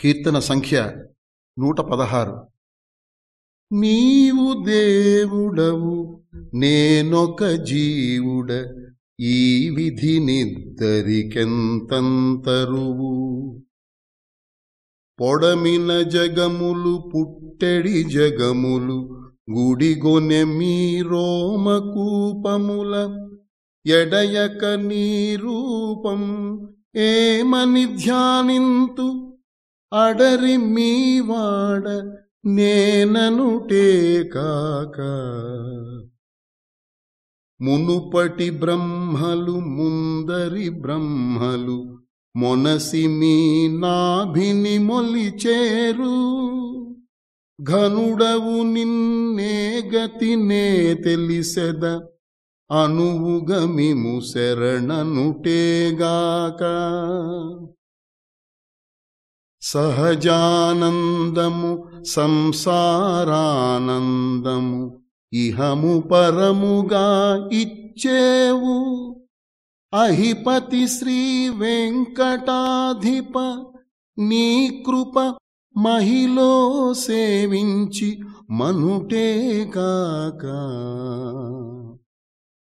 కీర్తన సంఖ్య నూట పదహారు. నీవు దేవుడవు నేనొక జీవుడ ఈ విధి నిద్దరికెంతంతరువు. పొడమిన జగములు పుట్టెడి జగములు గుడిగొనె మీ రోమకూపముల ఎడయక నీ రూపం ఏమని ధ్యానింతు? అడరి మీవాడ నేననుటే కాక మునుపటి బ్రహ్మలు ముందరి బ్రహ్మలు మొనసి మీ నాభిని మొలిచేరు. ఘనుడవు నిన్నే గతినే తెలిసెద అనువుగమిము శరణనుటేగాక సహజానందము సంసారానందము ఇహము పరముగా ఇచ్చేవు. అహిపతి శ్రీ వెంకటాధిప నీ కృప మహిలో సేవించి మనుటే కాక.